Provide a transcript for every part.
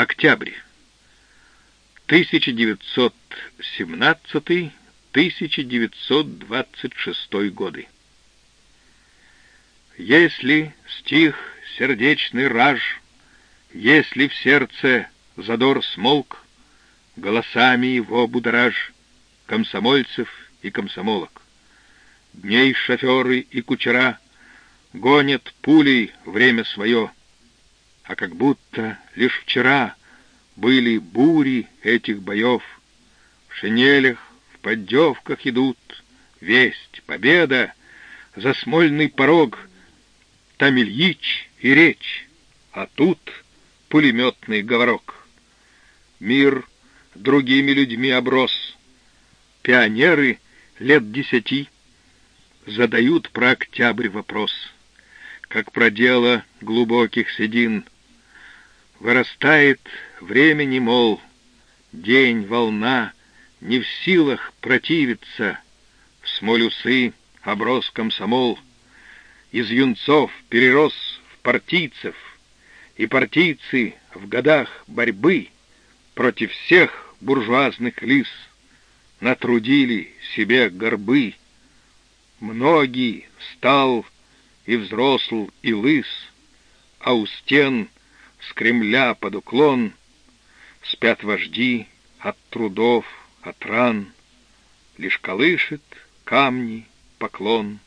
Октябрь. 1917-1926 годы. Если стих сердечный раж, Если в сердце задор смолк, Голосами его будораж Комсомольцев и комсомолок. Дней шоферы и кучера Гонят пулей время свое, А как будто лишь вчера Были бури этих боев. В шинелях, в поддевках идут Весть, победа, за смольный порог — там Ильич и речь, а тут пулеметный говорок. Мир другими людьми оброс. Пионеры лет десяти задают про октябрь вопрос, как про дело глубоких седин. Вырастает времени, мол, день, волна, не в силах противиться, в смоль усы оброс комсомол — из юнцов перерос в партийцев, и партийцы в годах борьбы против всех буржуазных лис натрудили себе горбы. Многие стал и взросл, и лыс, а у стен с Кремля под уклон спят вожди от трудов, от ран, лишь колышет камни поклон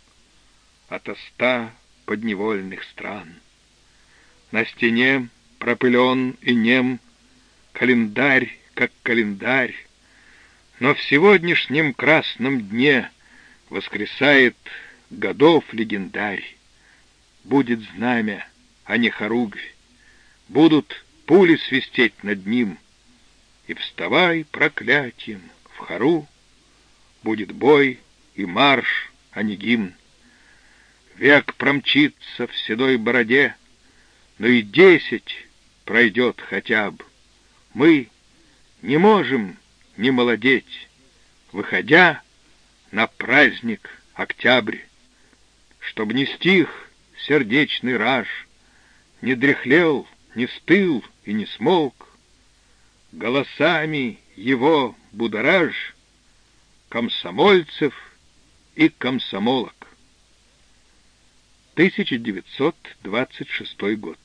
ото ста подневольных стран. На стене пропылен и нем календарь, как календарь, но в сегодняшнем красном дне воскресает годов легендарь. Будет знамя, а не хоругвь, будут пули свистеть над ним, и вставай проклятием в хору, будет бой и марш, а не гимн. Век промчится в седой бороде, но и десять пройдет хотя бы. Мы не можем не молодеть, выходя на праздник октябрь, чтоб не стих сердечный раж, не дряхлел, не стыл и не смолк, голосами его будораж комсомольцев и комсомолок. 1926 год.